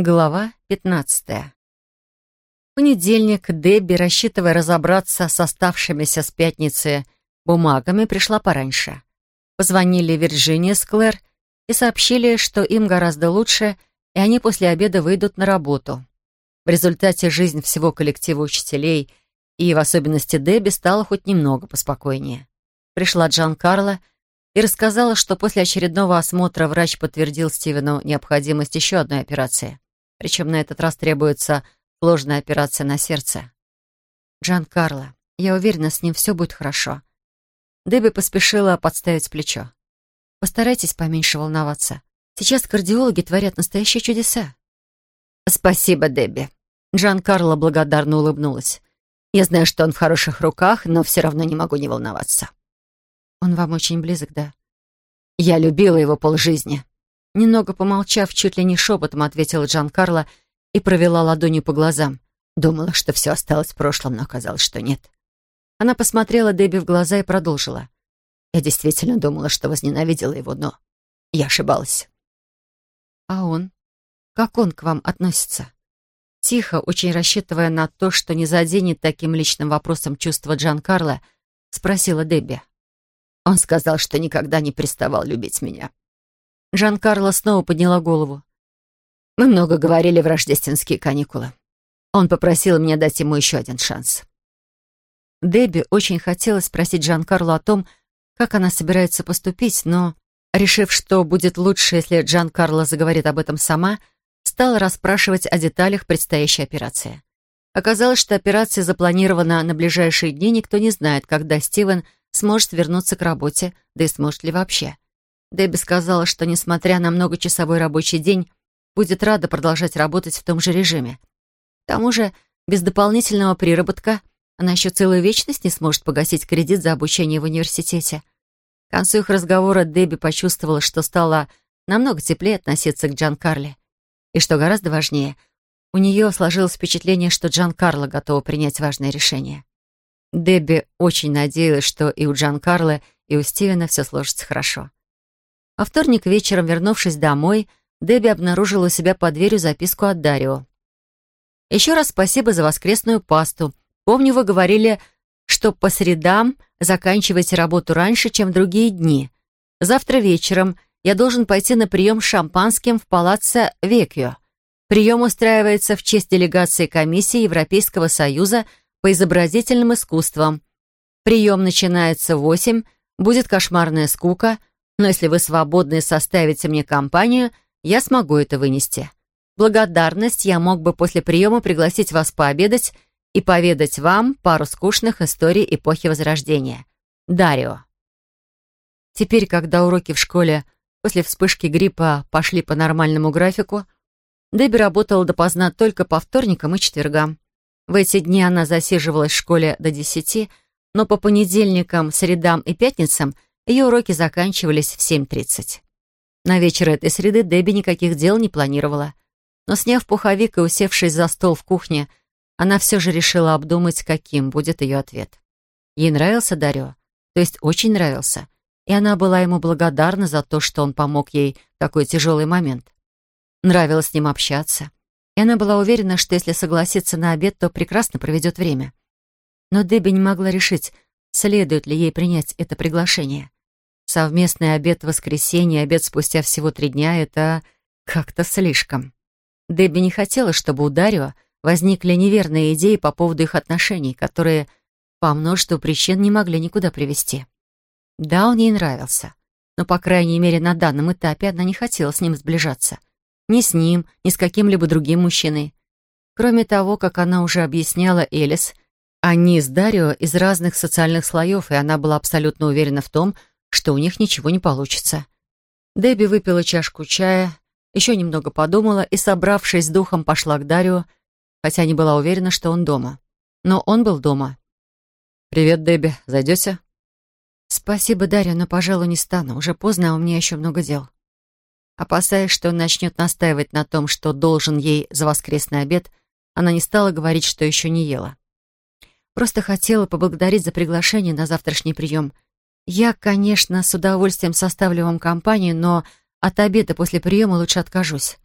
Глава 15. В понедельник Дебби, рассчитывая разобраться с оставшимися с пятницы бумагами, пришла пораньше. Позвонили Вирджиния с Клэр и сообщили, что им гораздо лучше, и они после обеда выйдут на работу. В результате жизнь всего коллектива учителей и, в особенности Дебби, стала хоть немного поспокойнее. Пришла Джан Карла и рассказала, что после очередного осмотра врач подтвердил Стивену необходимость еще одной операции. Причем на этот раз требуется сложная операция на сердце. Джан Карло, я уверена, с ним все будет хорошо. Дебби поспешила подставить плечо. Постарайтесь поменьше волноваться. Сейчас кардиологи творят настоящие чудеса. Спасибо, Дебби. Джан Карло благодарно улыбнулась. Я знаю, что он в хороших руках, но все равно не могу не волноваться. Он вам очень близок, да? Я любила его полжизни. Немного помолчав, чуть ли не шепотом ответила Джан Карло и провела ладонью по глазам. Думала, что все осталось в прошлом, но оказалось, что нет. Она посмотрела Дебби в глаза и продолжила. Я действительно думала, что возненавидела его, но я ошибалась. А он? Как он к вам относится? Тихо, очень рассчитывая на то, что не заденет таким личным вопросом чувства Джан Карло, спросила Дебби. Он сказал, что никогда не приставал любить меня. Жан-Карло снова подняла голову. «Мы много говорили в рождественские каникулы. Он попросил меня дать ему еще один шанс». Дебби очень хотела спросить Жан-Карло о том, как она собирается поступить, но, решив, что будет лучше, если Джан-Карло заговорит об этом сама, стала расспрашивать о деталях предстоящей операции. Оказалось, что операция запланирована на ближайшие дни, никто не знает, когда Стивен сможет вернуться к работе, да и сможет ли вообще. Дебби сказала, что, несмотря на многочасовой рабочий день, будет рада продолжать работать в том же режиме. К тому же, без дополнительного приработка она еще целую вечность не сможет погасить кредит за обучение в университете. К концу их разговора Дебби почувствовала, что стала намного теплее относиться к Джан Карли. И что гораздо важнее, у нее сложилось впечатление, что Джан Карло готова принять важное решение. Дебби очень надеялась, что и у Джан Карло, и у Стивена все сложится хорошо. А вторник вечером, вернувшись домой, Дебби обнаружила у себя под дверью записку от Дарио. «Еще раз спасибо за воскресную пасту. Помню, вы говорили, что по средам заканчиваете работу раньше, чем другие дни. Завтра вечером я должен пойти на прием с шампанским в палаццо Векьо. Прием устраивается в честь делегации комиссии Европейского Союза по изобразительным искусствам. Прием начинается в восемь, будет кошмарная скука, но если вы свободны составите мне компанию, я смогу это вынести. Благодарность я мог бы после приема пригласить вас пообедать и поведать вам пару скучных историй эпохи Возрождения. Дарио. Теперь, когда уроки в школе после вспышки гриппа пошли по нормальному графику, Дебби работала допоздна только по вторникам и четвергам. В эти дни она засиживалась в школе до десяти, но по понедельникам, средам и пятницам – ее уроки заканчивались в 7.30. На вечер этой среды Дебби никаких дел не планировала. Но сняв пуховик и усевшись за стол в кухне, она все же решила обдумать, каким будет ее ответ. Ей нравился Дарё, то есть очень нравился, и она была ему благодарна за то, что он помог ей в такой тяжелый момент. Нравилось с ним общаться, и она была уверена, что если согласится на обед, то прекрасно проведет время. Но Дебби не могла решить, следует ли ей принять это приглашение. Совместный обед в воскресенье, обед спустя всего три дня — это как-то слишком. Дебби не хотела, чтобы у Дарио возникли неверные идеи по поводу их отношений, которые по множеству причин не могли никуда привести. Да, он ей нравился, но, по крайней мере, на данном этапе она не хотела с ним сближаться. Ни с ним, ни с каким-либо другим мужчиной. Кроме того, как она уже объясняла Элис, они с Дарио из разных социальных слоев, и она была абсолютно уверена в том, что у них ничего не получится. Дебби выпила чашку чая, еще немного подумала и, собравшись с духом, пошла к Дарио, хотя не была уверена, что он дома. Но он был дома. «Привет, Дебби. Зайдете?» «Спасибо, Дарья, но, пожалуй, не стану. Уже поздно, а у меня еще много дел». Опасаясь, что он начнет настаивать на том, что должен ей за воскресный обед, она не стала говорить, что еще не ела. Просто хотела поблагодарить за приглашение на завтрашний прием — «Я, конечно, с удовольствием составлю вам компанию, но от обеда после приема лучше откажусь».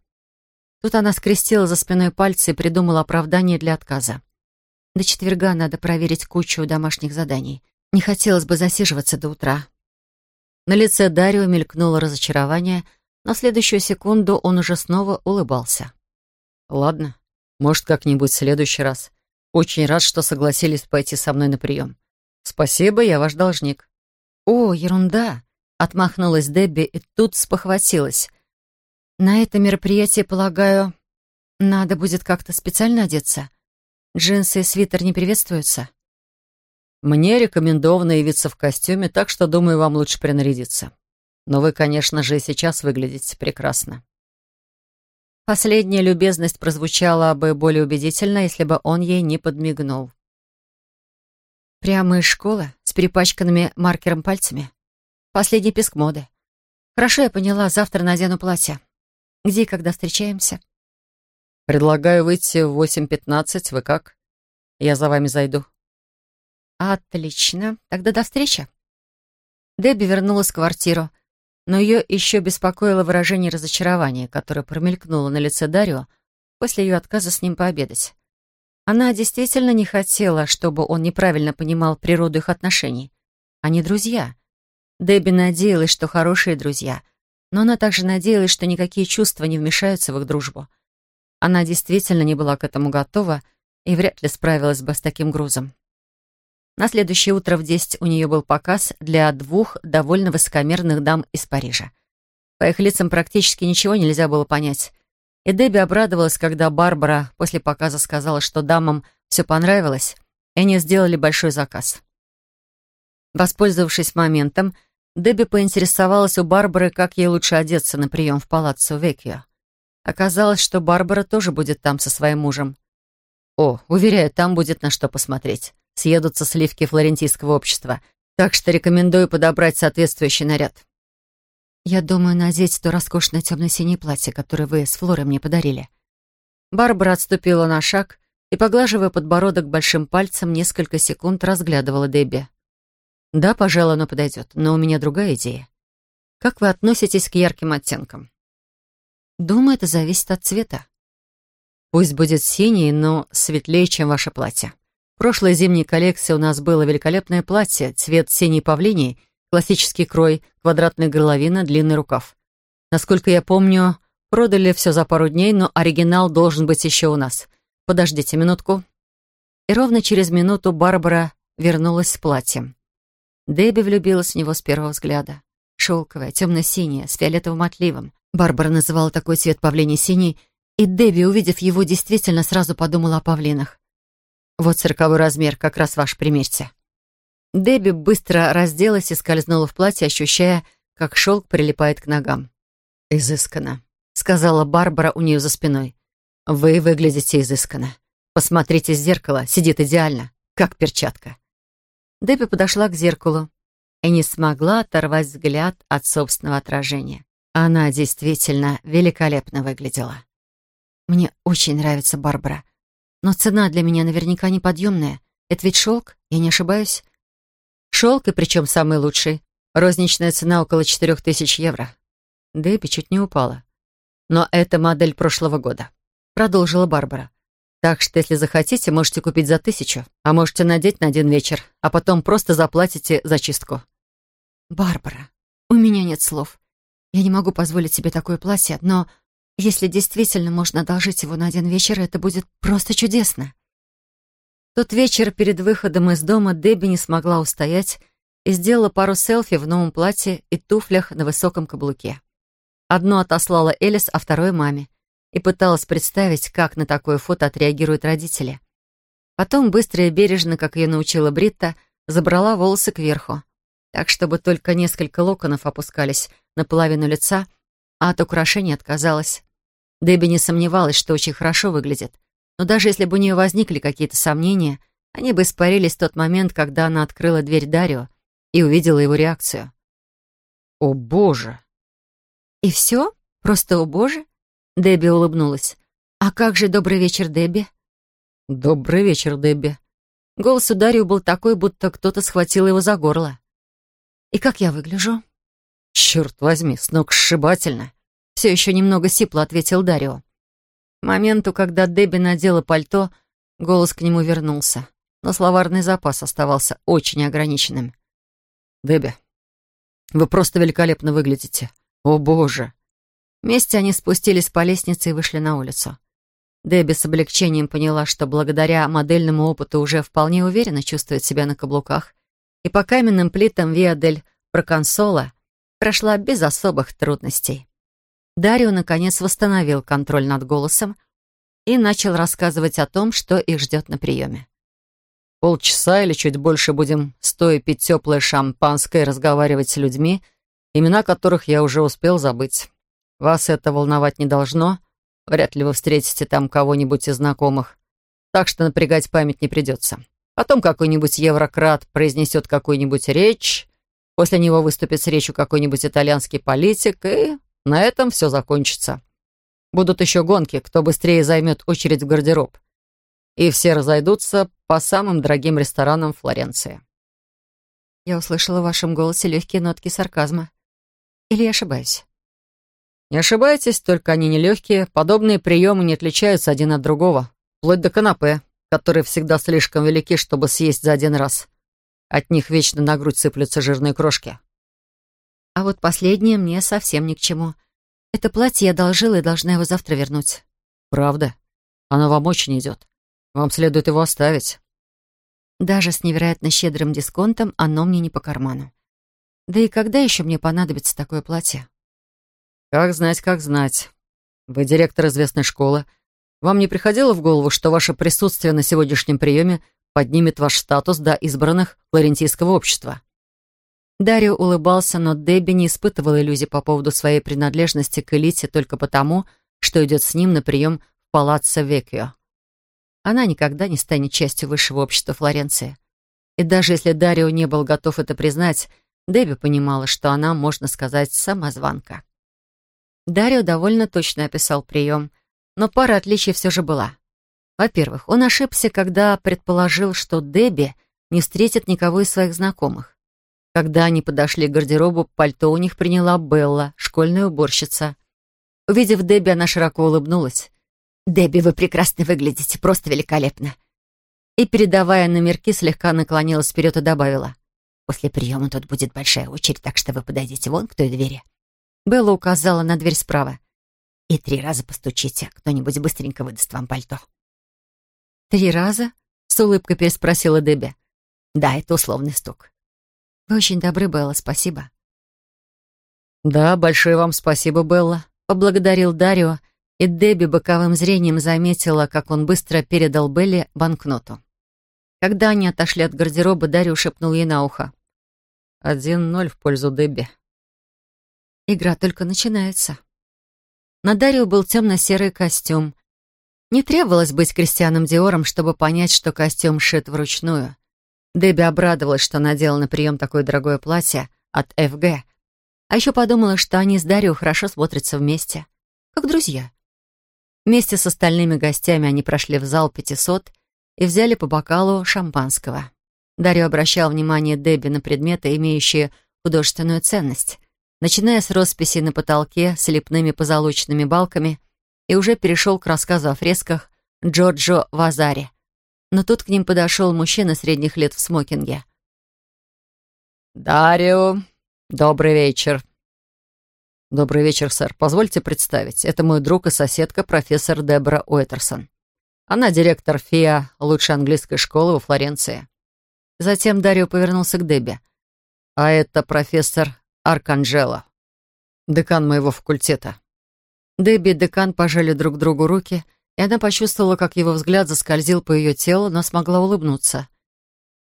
Тут она скрестила за спиной пальцы и придумала оправдание для отказа. До четверга надо проверить кучу домашних заданий. Не хотелось бы засиживаться до утра. На лице Дарио мелькнуло разочарование, но в следующую секунду он уже снова улыбался. «Ладно, может, как-нибудь в следующий раз. Очень рад, что согласились пойти со мной на прием. Спасибо, я ваш должник». «О, ерунда!» — отмахнулась Дебби и тут спохватилась. «На это мероприятие, полагаю, надо будет как-то специально одеться? Джинсы и свитер не приветствуются?» «Мне рекомендовано явиться в костюме, так что, думаю, вам лучше принарядиться. Но вы, конечно же, и сейчас выглядите прекрасно». Последняя любезность прозвучала бы более убедительно, если бы он ей не подмигнул. Прямо из школы, с перепачканными маркером пальцами. Последний писк моды. Хорошо, я поняла, завтра надену платье. Где и когда встречаемся? Предлагаю выйти в 8.15. Вы как? Я за вами зайду. Отлично. Тогда до встречи. Дебби вернулась в квартиру но ее еще беспокоило выражение разочарования, которое промелькнуло на лице Дарио после ее отказа с ним пообедать. Она действительно не хотела, чтобы он неправильно понимал природу их отношений. Они друзья. Дебби надеялась, что хорошие друзья, но она также надеялась, что никакие чувства не вмешаются в их дружбу. Она действительно не была к этому готова и вряд ли справилась бы с таким грузом. На следующее утро в десять у нее был показ для двух довольно высокомерных дам из Парижа. По их лицам практически ничего нельзя было понять. И Дебби обрадовалась, когда Барбара после показа сказала, что дамам все понравилось, и они сделали большой заказ. Воспользовавшись моментом, Дебби поинтересовалась у Барбары, как ей лучше одеться на прием в палаццо Векьо. Оказалось, что Барбара тоже будет там со своим мужем. О, уверяю, там будет на что посмотреть съедутся сливки флорентийского общества, так что рекомендую подобрать соответствующий наряд. Я думаю надеть то роскошное темно-синее платье, которое вы с Флорой мне подарили. Барбара отступила на шаг и, поглаживая подбородок большим пальцем, несколько секунд разглядывала Дебби. «Да, пожалуй, оно подойдет, но у меня другая идея. Как вы относитесь к ярким оттенкам?» «Думаю, это зависит от цвета. Пусть будет синий, но светлее, чем ваше платье. В прошлой зимней коллекции у нас было великолепное платье, цвет синей павлинии, классический крой, квадратная горловина, длинный рукав. Насколько я помню, продали все за пару дней, но оригинал должен быть еще у нас. Подождите минутку. И ровно через минуту Барбара вернулась с платьем. Дебби влюбилась в него с первого взгляда. Шелковое, темно-синее, с фиолетовым отливом. Барбара называла такой цвет павлиний синий, и Дебби, увидев его, действительно сразу подумала о павлинах. Вот сороковой размер, как раз ваш, примерьте». Дебби быстро разделась и скользнула в платье, ощущая, как шелк прилипает к ногам. «Изысканно», — сказала Барбара у нее за спиной. «Вы выглядите изысканно. Посмотрите в зеркало, сидит идеально, как перчатка». Дебби подошла к зеркалу и не смогла оторвать взгляд от собственного отражения. Она действительно великолепно выглядела. «Мне очень нравится Барбара», но цена для меня наверняка неподъемная. Это ведь шелк, я не ошибаюсь? Шелк, и причем самый лучший. Розничная цена около четырех тысяч евро. Дэпи чуть не упала. Но это модель прошлого года. Продолжила Барбара. Так что, если захотите, можете купить за тысячу, а можете надеть на один вечер, а потом просто заплатите за чистку. Барбара, у меня нет слов. Я не могу позволить себе такое платье, но если действительно можно одолжить его на один вечер, это будет просто чудесно. Тот вечер перед выходом из дома Дебби не смогла устоять и сделала пару селфи в новом платье и туфлях на высоком каблуке. Одно отослала Элис, а второе — маме, и пыталась представить, как на такое фото отреагируют родители. Потом быстро и бережно, как ее научила Бритта, забрала волосы кверху, так, чтобы только несколько локонов опускались на половину лица — а от украшений отказалась. Дебби не сомневалась, что очень хорошо выглядит. Но даже если бы у нее возникли какие-то сомнения, они бы испарились в тот момент, когда она открыла дверь Дарио и увидела его реакцию. «О, Боже!» «И все? Просто о, Боже?» Дебби улыбнулась. «А как же добрый вечер, Дебби?» «Добрый вечер, Дебби». Голос у Дарио был такой, будто кто-то схватил его за горло. «И как я выгляжу?» «Черт возьми, сногсшибательно!» Все еще немного сипло ответил Дарио. Моменту, когда Дебби надела пальто, голос к нему вернулся, но словарный запас оставался очень ограниченным. «Дебби, вы просто великолепно выглядите. О, боже!» Вместе они спустились по лестнице и вышли на улицу. Дебби с облегчением поняла, что благодаря модельному опыту уже вполне уверенно чувствует себя на каблуках, и по каменным плитам Виадель Проконсола прошла без особых трудностей. Дарио, наконец, восстановил контроль над голосом и начал рассказывать о том, что их ждет на приеме. Полчаса или чуть больше будем стоя пить теплое шампанское и разговаривать с людьми, имена которых я уже успел забыть. Вас это волновать не должно — Вряд ли вы встретите там кого-нибудь из знакомых. Так что напрягать память не придется. Потом какой-нибудь еврократ произнесет какую-нибудь речь, после него выступит с речью какой-нибудь итальянский политик, и на этом все закончится. Будут еще гонки, кто быстрее займет очередь в гардероб. И все разойдутся по самым дорогим ресторанам Флоренции. Я услышала в вашем голосе легкие нотки сарказма. Или я ошибаюсь? Не ошибайтесь, только они нелегкие. Подобные приемы не отличаются один от другого. Вплоть до канапе, которые всегда слишком велики, чтобы съесть за один раз. От них вечно на грудь сыплются жирные крошки. А вот последнее мне совсем ни к чему. Это платье я одолжила и должна его завтра вернуть. Правда? Оно вам очень идет. Вам следует его оставить. Даже с невероятно щедрым дисконтом оно мне не по карману. Да и когда еще мне понадобится такое платье? «Как знать, как знать. Вы директор известной школы. Вам не приходило в голову, что ваше присутствие на сегодняшнем приеме поднимет ваш статус до избранных флорентийского общества?» Дарио улыбался, но Дебби не испытывала иллюзий по поводу своей принадлежности к элите только потому, что идет с ним на прием в палаццо Векио. Она никогда не станет частью высшего общества Флоренции. И даже если Дарио не был готов это признать, Дебби понимала, что она, можно сказать, самозванка. Дарио довольно точно описал прием, но пара отличий все же была. Во-первых, он ошибся, когда предположил, что Дебби не встретит никого из своих знакомых. Когда они подошли к гардеробу, пальто у них приняла Белла, школьная уборщица. Увидев Дебби, она широко улыбнулась. «Дебби, вы прекрасно выглядите, просто великолепно!» И, передавая номерки, слегка наклонилась вперед и добавила. «После приема тут будет большая очередь, так что вы подойдите вон к той двери». Белла указала на дверь справа. «И три раза постучите. Кто-нибудь быстренько выдаст вам пальто». «Три раза?» — с улыбкой переспросила Дебби. «Да, это условный стук». «Вы очень добры, Белла, спасибо». «Да, большое вам спасибо, Белла», — поблагодарил Дарио, и Дебби боковым зрением заметила, как он быстро передал Белле банкноту. Когда они отошли от гардероба, Дарио шепнул ей на ухо. «Один ноль в пользу Дебби». Игра только начинается. На Дарио был темно-серый костюм. Не требовалось быть Кристианом Диором, чтобы понять, что костюм шит вручную. Дебби обрадовалась, что надела на прием такое дорогое платье от ФГ. А еще подумала, что они с Дарио хорошо смотрятся вместе, как друзья. Вместе с остальными гостями они прошли в зал 500 и взяли по бокалу шампанского. Дарио обращал внимание Дебби на предметы, имеющие художественную ценность начиная с росписи на потолке с лепными позолоченными балками, и уже перешел к рассказу о фресках Джорджо Вазари. Но тут к ним подошел мужчина средних лет в смокинге. «Дарио, добрый вечер». «Добрый вечер, сэр. Позвольте представить. Это мой друг и соседка, профессор Дебра Уэтерсон. Она директор ФИА лучшей английской школы во Флоренции». Затем Дарио повернулся к Дебби. «А это профессор Арканджело, декан моего факультета». Дебби и декан пожали друг другу руки, и она почувствовала, как его взгляд заскользил по ее телу, но смогла улыбнуться.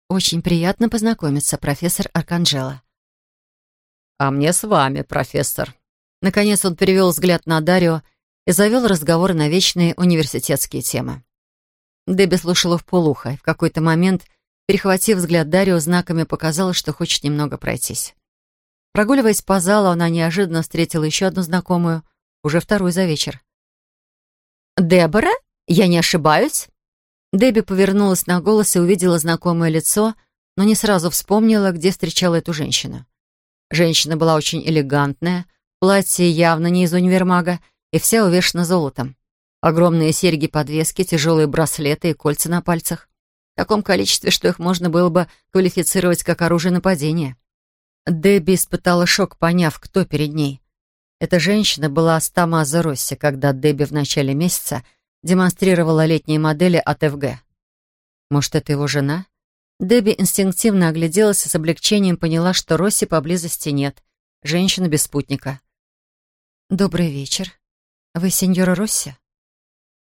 «Очень приятно познакомиться, профессор Арканджело». «А мне с вами, профессор». Наконец он перевел взгляд на Дарио и завел разговор на вечные университетские темы. Дебби слушала в полухо, и в какой-то момент, перехватив взгляд Дарио, знаками показала, что хочет немного пройтись. Прогуливаясь по залу, она неожиданно встретила еще одну знакомую, уже вторую за вечер. «Дебора? Я не ошибаюсь?» Дебби повернулась на голос и увидела знакомое лицо, но не сразу вспомнила, где встречала эту женщину. Женщина была очень элегантная, платье явно не из универмага и вся увешана золотом. Огромные серьги-подвески, тяжелые браслеты и кольца на пальцах. В таком количестве, что их можно было бы квалифицировать как оружие нападения. Дебби испытала шок, поняв, кто перед ней. Эта женщина была Стамаза Росси, когда Дебби в начале месяца демонстрировала летние модели от ФГ. Может, это его жена? Дебби инстинктивно огляделась и с облегчением поняла, что Росси поблизости нет. Женщина без спутника. «Добрый вечер. Вы сеньора Росси?»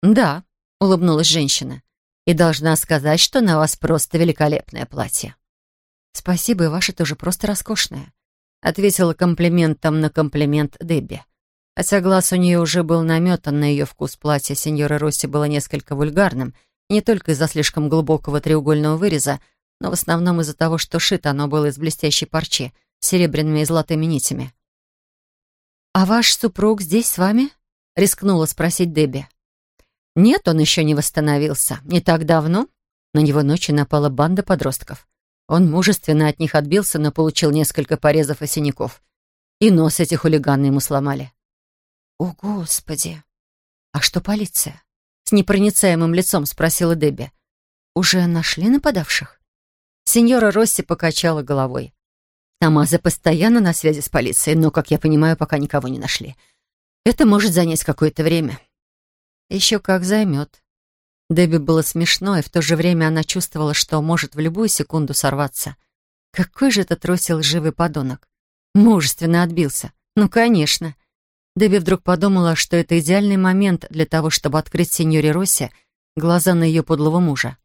«Да», — улыбнулась женщина. «И должна сказать, что на вас просто великолепное платье». «Спасибо, и ваше тоже просто роскошное», — ответила комплиментом на комплимент Дебби. Хотя глаз у нее уже был наметан на ее вкус платья, сеньора Росси было несколько вульгарным, не только из-за слишком глубокого треугольного выреза, но в основном из-за того, что шито оно было из блестящей парчи, с серебряными и золотыми нитями. «А ваш супруг здесь с вами?» — рискнула спросить Дебби. Нет, он еще не восстановился. Не так давно на него ночью напала банда подростков. Он мужественно от них отбился, но получил несколько порезов и синяков. И нос эти хулиганы ему сломали. «О, Господи! А что полиция?» С непроницаемым лицом спросила Дебби. «Уже нашли нападавших?» Сеньора Росси покачала головой. Тамаза постоянно на связи с полицией, но, как я понимаю, пока никого не нашли. Это может занять какое-то время. Еще как займет. Дебби было смешно, и в то же время она чувствовала, что может в любую секунду сорваться. Какой же этот росил живый подонок? Мужественно отбился. Ну, конечно. Дебби вдруг подумала, что это идеальный момент для того, чтобы открыть сеньоре Росси глаза на ее подлого мужа.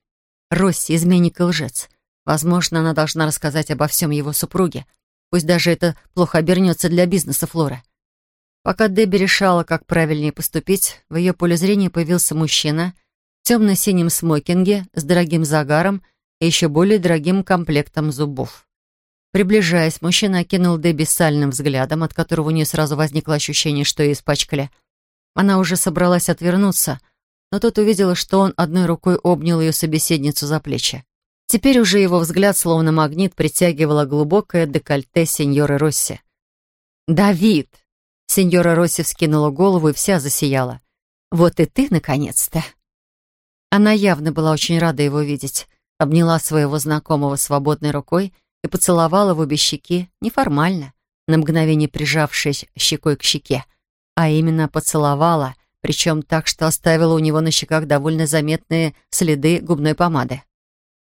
Росси — изменник и лжец. Возможно, она должна рассказать обо всем его супруге. Пусть даже это плохо обернется для бизнеса Флоры. Пока Дебби решала, как правильнее поступить, в ее поле зрения появился мужчина в темно-синем смокинге с дорогим загаром и еще более дорогим комплектом зубов. Приближаясь, мужчина окинул Дебби сальным взглядом, от которого у нее сразу возникло ощущение, что ее испачкали. Она уже собралась отвернуться, но тут увидела, что он одной рукой обнял ее собеседницу за плечи. Теперь уже его взгляд, словно магнит, притягивало глубокое декольте сеньоры Росси. «Давид!» Сеньора Росси вскинула голову и вся засияла. «Вот и ты, наконец-то!» Она явно была очень рада его видеть. Обняла своего знакомого свободной рукой и поцеловала в обе щеки, неформально, на мгновение прижавшись щекой к щеке, а именно поцеловала, причем так, что оставила у него на щеках довольно заметные следы губной помады.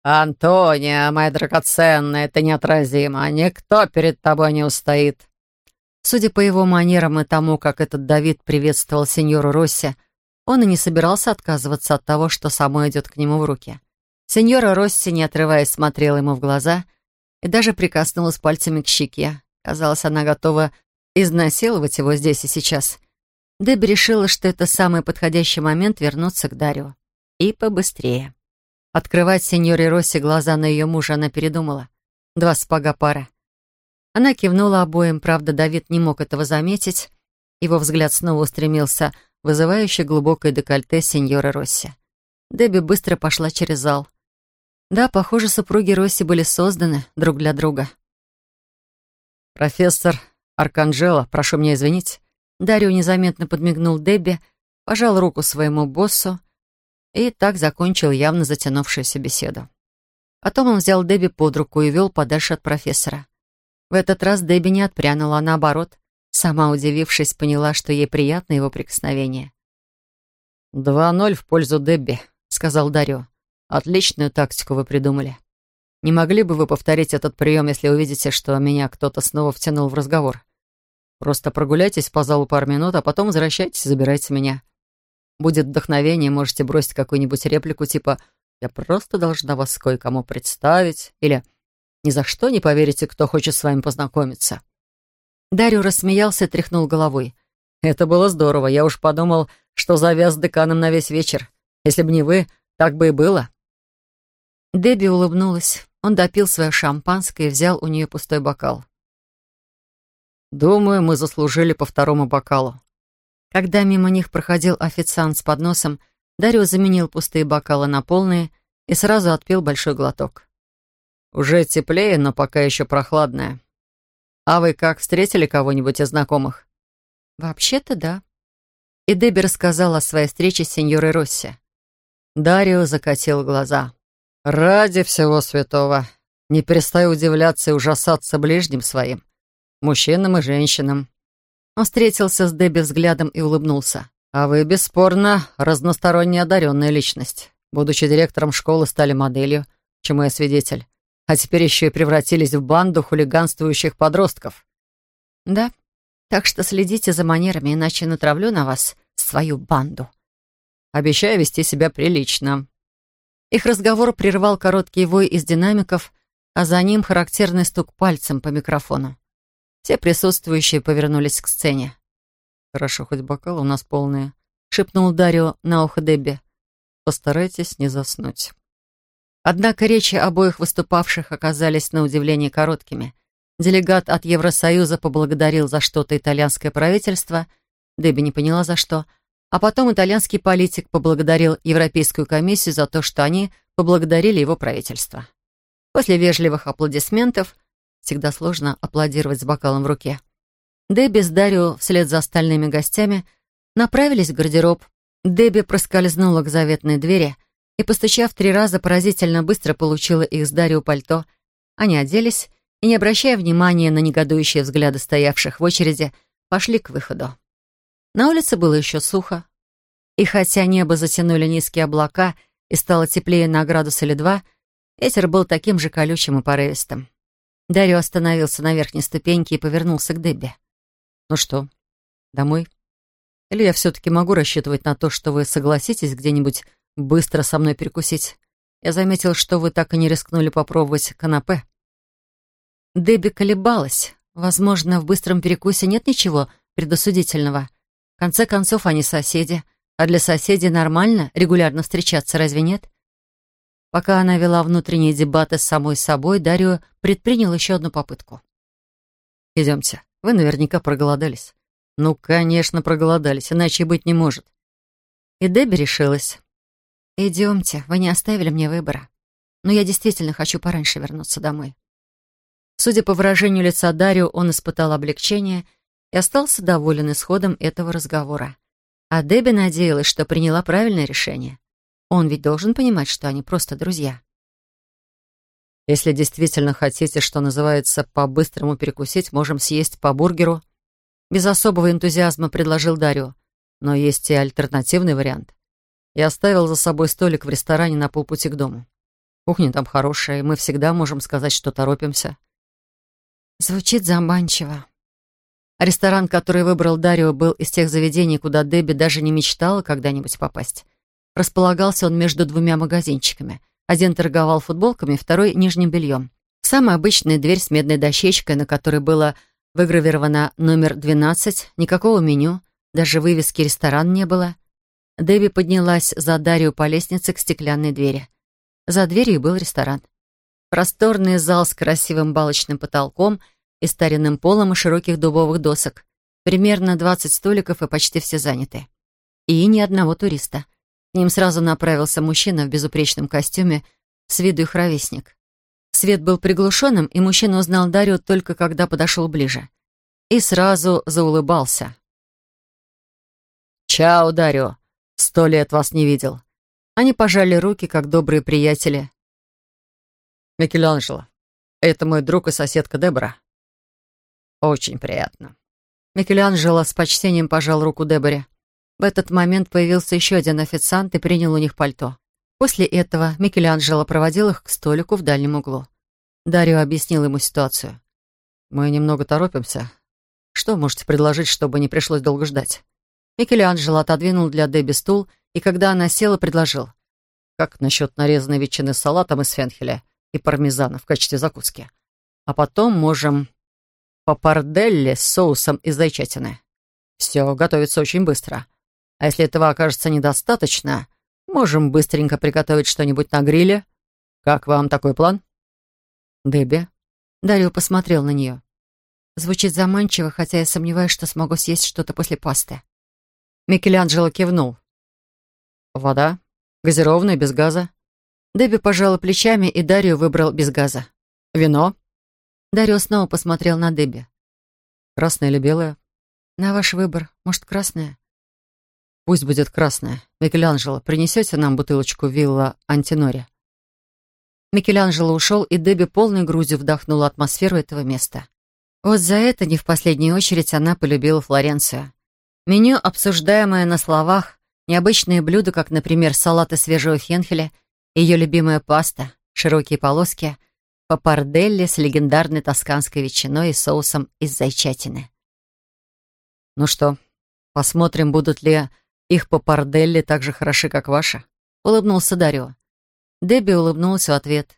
«Антония, моя драгоценная, ты неотразима, никто перед тобой не устоит», Судя по его манерам и тому, как этот Давид приветствовал сеньору Росси, он и не собирался отказываться от того, что само идет к нему в руки. Сеньора Росси, не отрываясь, смотрела ему в глаза и даже прикоснулась пальцами к щеке. Казалось, она готова изнасиловать его здесь и сейчас. Дебби решила, что это самый подходящий момент вернуться к Дарио. И побыстрее. Открывать сеньоре Росси глаза на ее мужа она передумала. Два спага пара. Она кивнула обоим, правда, Давид не мог этого заметить. Его взгляд снова устремился вызывающе глубокое декольте сеньора Росси. Дебби быстро пошла через зал. Да, похоже, супруги Росси были созданы друг для друга. «Профессор Арканджело, прошу меня извинить». Дарио незаметно подмигнул Дебби, пожал руку своему боссу и так закончил явно затянувшуюся беседу. Потом он взял Дебби под руку и вел подальше от профессора. В этот раз Дебби не отпрянула, а наоборот, сама удивившись, поняла, что ей приятно его прикосновение. «Два ноль в пользу Дебби», — сказал Дарио. «Отличную тактику вы придумали. Не могли бы вы повторить этот прием, если увидите, что меня кто-то снова втянул в разговор? Просто прогуляйтесь по залу пару минут, а потом возвращайтесь и забирайте меня. Будет вдохновение, можете бросить какую-нибудь реплику типа «Я просто должна вас кое-кому представить» или ни за что не поверите, кто хочет с вами познакомиться». Дарью рассмеялся и тряхнул головой. «Это было здорово. Я уж подумал, что завяз с деканом на весь вечер. Если бы не вы, так бы и было». Дебби улыбнулась. Он допил свое шампанское и взял у нее пустой бокал. «Думаю, мы заслужили по второму бокалу». Когда мимо них проходил официант с подносом, Дарио заменил пустые бокалы на полные и сразу отпил большой глоток. Уже теплее, но пока еще прохладное. А вы как, встретили кого-нибудь из знакомых? Вообще-то да. и Дебби рассказала о своей встрече с сеньорой Росси. Дарио закатил глаза. «Ради всего святого, не перестаю удивляться и ужасаться ближним своим, мужчинам и женщинам». Он встретился с Дебби взглядом и улыбнулся. «А вы, бесспорно, разносторонне одаренная личность. Будучи директором школы, стали моделью, чему я свидетель. А теперь еще и превратились в банду хулиганствующих подростков». «Да, так что следите за манерами, иначе натравлю на вас свою банду». «Обещаю вести себя прилично». Их разговор прервал короткий вой из динамиков, а за ним характерный стук пальцем по микрофону. Все присутствующие повернулись к сцене. «Хорошо, хоть бокалы у нас полные», — шепнул Дарио на ухо Дебби. «Постарайтесь не заснуть». Однако речи обоих выступавших оказались на удивление короткими. Делегат от Евросоюза поблагодарил за что-то итальянское правительство, Дебби не поняла за что, а потом итальянский политик поблагодарил Европейскую комиссию за то, что они поблагодарили его правительство. После вежливых аплодисментов всегда сложно аплодировать с бокалом в руке. Дебби с Дарио вслед за остальными гостями направились в гардероб. Дебби проскользнула к заветной двери и, постучав три раза, поразительно быстро получила их с Дарио пальто. Они оделись и, не обращая внимания на негодующие взгляды стоявших в очереди, пошли к выходу. На улице было еще сухо. И хотя небо затянули низкие облака и стало теплее на градус или два, Ветер был таким же колючим и порывистым. Дарио остановился на верхней ступеньке и повернулся к Дебби. «Ну что, домой? Или я все-таки могу рассчитывать на то, что вы согласитесь где-нибудь быстро со мной перекусить? Я заметил, что вы так и не рискнули попробовать канапе». Дебби колебалась. Возможно, в быстром перекусе нет ничего предосудительного. В конце концов, они соседи. А для соседей нормально регулярно встречаться, разве нет? Пока она вела внутренние дебаты с самой собой, Дарио предпринял еще одну попытку. «Идемте. Вы наверняка проголодались». «Ну, конечно, проголодались, иначе быть не может». И Дебби решилась. «Идемте, вы не оставили мне выбора. Но я действительно хочу пораньше вернуться домой». Судя по выражению лица Дарио, он испытал облегчение и остался доволен исходом этого разговора. А Дебби надеялась, что приняла правильное решение. Он ведь должен понимать, что они просто друзья. Если действительно хотите, что называется, по-быстрому перекусить, можем съесть по бургеру. Без особого энтузиазма предложил Дарио. Но есть и альтернативный вариант. Я оставил за собой столик в ресторане на полпути к дому. Кухня там хорошая, и мы всегда можем сказать, что торопимся. Звучит заманчиво. Ресторан, который выбрал Дарио, был из тех заведений, куда Дебби даже не мечтала когда-нибудь попасть. Располагался он между двумя магазинчиками. Один торговал футболками, второй — нижним бельем. Самая обычная дверь с медной дощечкой, на которой было выгравировано номер 12, никакого меню, даже вывески ресторан не было. Дэби поднялась за Дарью по лестнице к стеклянной двери. За дверью был ресторан. Просторный зал с красивым балочным потолком и старинным полом и широких дубовых досок. Примерно 20 столиков и почти все заняты. И ни одного туриста — к ним сразу направился мужчина в безупречном костюме, с виду их ровесник. Свет был приглушенным, и мужчина узнал Дарью только когда подошел ближе. И сразу заулыбался. «Чао, Дарио! Сто лет вас не видел!» Они пожали руки, как добрые приятели. «Микеланджело, это мой друг и соседка Дебора». «Очень приятно». Микеланджело с почтением пожал руку Деборе. В этот момент появился еще один официант и принял у них пальто. После этого Микеланджело проводил их к столику в дальнем углу. Дарио объяснил ему ситуацию. «Мы немного торопимся. Что можете предложить, чтобы не пришлось долго ждать?» Микеланджело отодвинул для Дебби стул, и когда она села, предложил. «Как насчет нарезанной ветчины с салатом из фенхеля и пармезана в качестве закуски? А потом можем папарделли с соусом из зайчатины. Все готовится очень быстро. А если этого окажется недостаточно, можем быстренько приготовить что-нибудь на гриле. Как вам такой план?» «Дебби?» Дарио посмотрел на нее. Звучит заманчиво, хотя я сомневаюсь, что смогу съесть что-то после пасты. Микеланджело кивнул. «Вода? Газированная, без газа?» Дебби пожала плечами, и Дарио выбрал без газа. «Вино?» Дарио снова посмотрел на Дебби. «Красное или белое?» «На ваш выбор. Может, красное?» Пусть будет красная. Микеланджело, принесете нам бутылочку вилла Антинори?» Микеланджело ушел, и Дебби полной грудью вдохнула атмосферу этого места. Вот за это, не в последнюю очередь, она полюбила Флоренцию. Меню, обсуждаемое на словах, необычные блюда, как, например, салаты свежего фенхеля, ее любимая паста, широкие полоски, папарделли с легендарной тосканской ветчиной и соусом из зайчатины. «Ну что, посмотрим, будут ли их папарделли так же хороши, как ваши?» — улыбнулся Дарио. Дебби улыбнулась в ответ.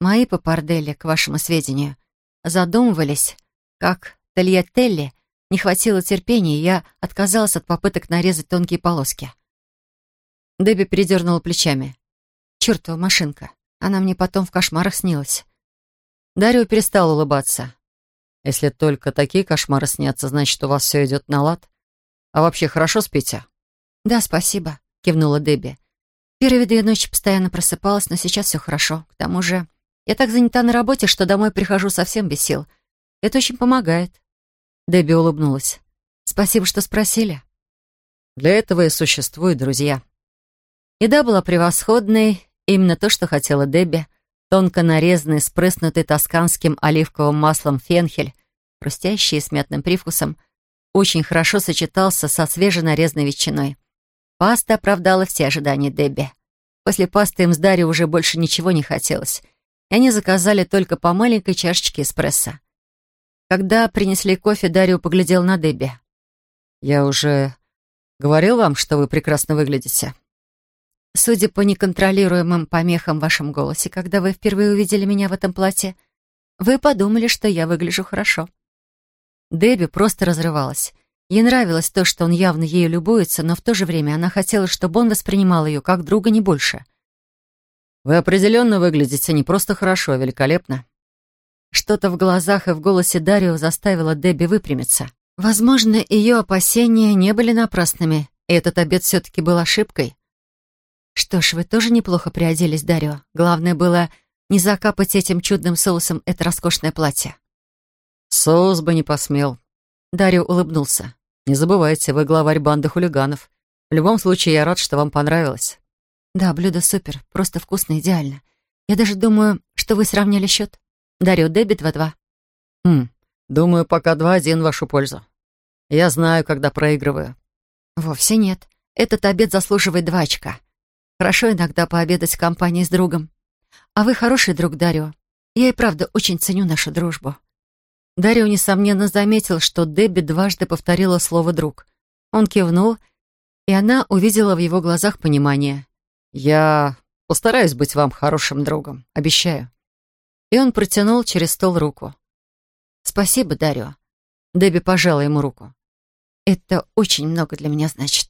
«Мои папарделли, к вашему сведению, задумывались, как тольятелли, не хватило терпения, и я отказалась от попыток нарезать тонкие полоски». Дебби передернула плечами. «Чёртова машинка. Она мне потом в кошмарах снилась». Дарио перестал улыбаться. «Если только такие кошмары снятся, значит, у вас все идет на лад. А вообще хорошо спите?» «Да, спасибо», — кивнула Дебби. Первые две ночи постоянно просыпалась, но сейчас все хорошо. К тому же я так занята на работе, что домой прихожу совсем без сил. Это очень помогает. Дебби улыбнулась. Спасибо, что спросили. Для этого и существуют друзья. Еда была превосходной, именно то, что хотела Дебби. Тонко нарезанный, спрыснутый тосканским оливковым маслом фенхель, хрустящий с мятным привкусом, очень хорошо сочетался со свеженарезанной ветчиной. Паста оправдала все ожидания Дебби. После пасты им с Дарьей уже больше ничего не хотелось, и они заказали только по маленькой чашечке эспрессо. Когда принесли кофе, Дарью поглядел на Дебби. «Я уже говорил вам, что вы прекрасно выглядите?» «Судя по неконтролируемым помехам в вашем голосе, когда вы впервые увидели меня в этом платье, вы подумали, что я выгляжу хорошо». Дебби просто разрывалась. Ей нравилось то, что он явно ею любуется, но в то же время она хотела, чтобы он воспринимал ее как друга не больше. «Вы определенно выглядите не просто хорошо, а великолепно». Что-то в глазах и в голосе Дарио заставило Дебби выпрямиться. Возможно, ее опасения не были напрасными, и этот обед все-таки был ошибкой. Что ж, вы тоже неплохо приоделись, Дарио. Главное было не закапать этим чудным соусом это роскошное платье. Соус бы не посмел. Дарио улыбнулся. Не забывайте, вы главарь банды хулиганов. В любом случае, я рад, что вам понравилось. Да, блюдо супер, просто вкусно, идеально. Я даже думаю, что вы сравняли счет. Дарю дебет во два. Хм, думаю, пока два-один в вашу пользу. Я знаю, когда проигрываю. Вовсе нет. Этот обед заслуживает два очка. Хорошо иногда пообедать в компании с другом. А вы хороший друг, Дарио. Я и правда очень ценю нашу дружбу. Дарио, несомненно, заметил, что Дебби дважды повторила слово «друг». Он кивнул, и она увидела в его глазах понимание. «Я постараюсь быть вам хорошим другом, обещаю». И он протянул через стол руку. «Спасибо, Дарио». Дебби пожала ему руку. «Это очень много для меня значит».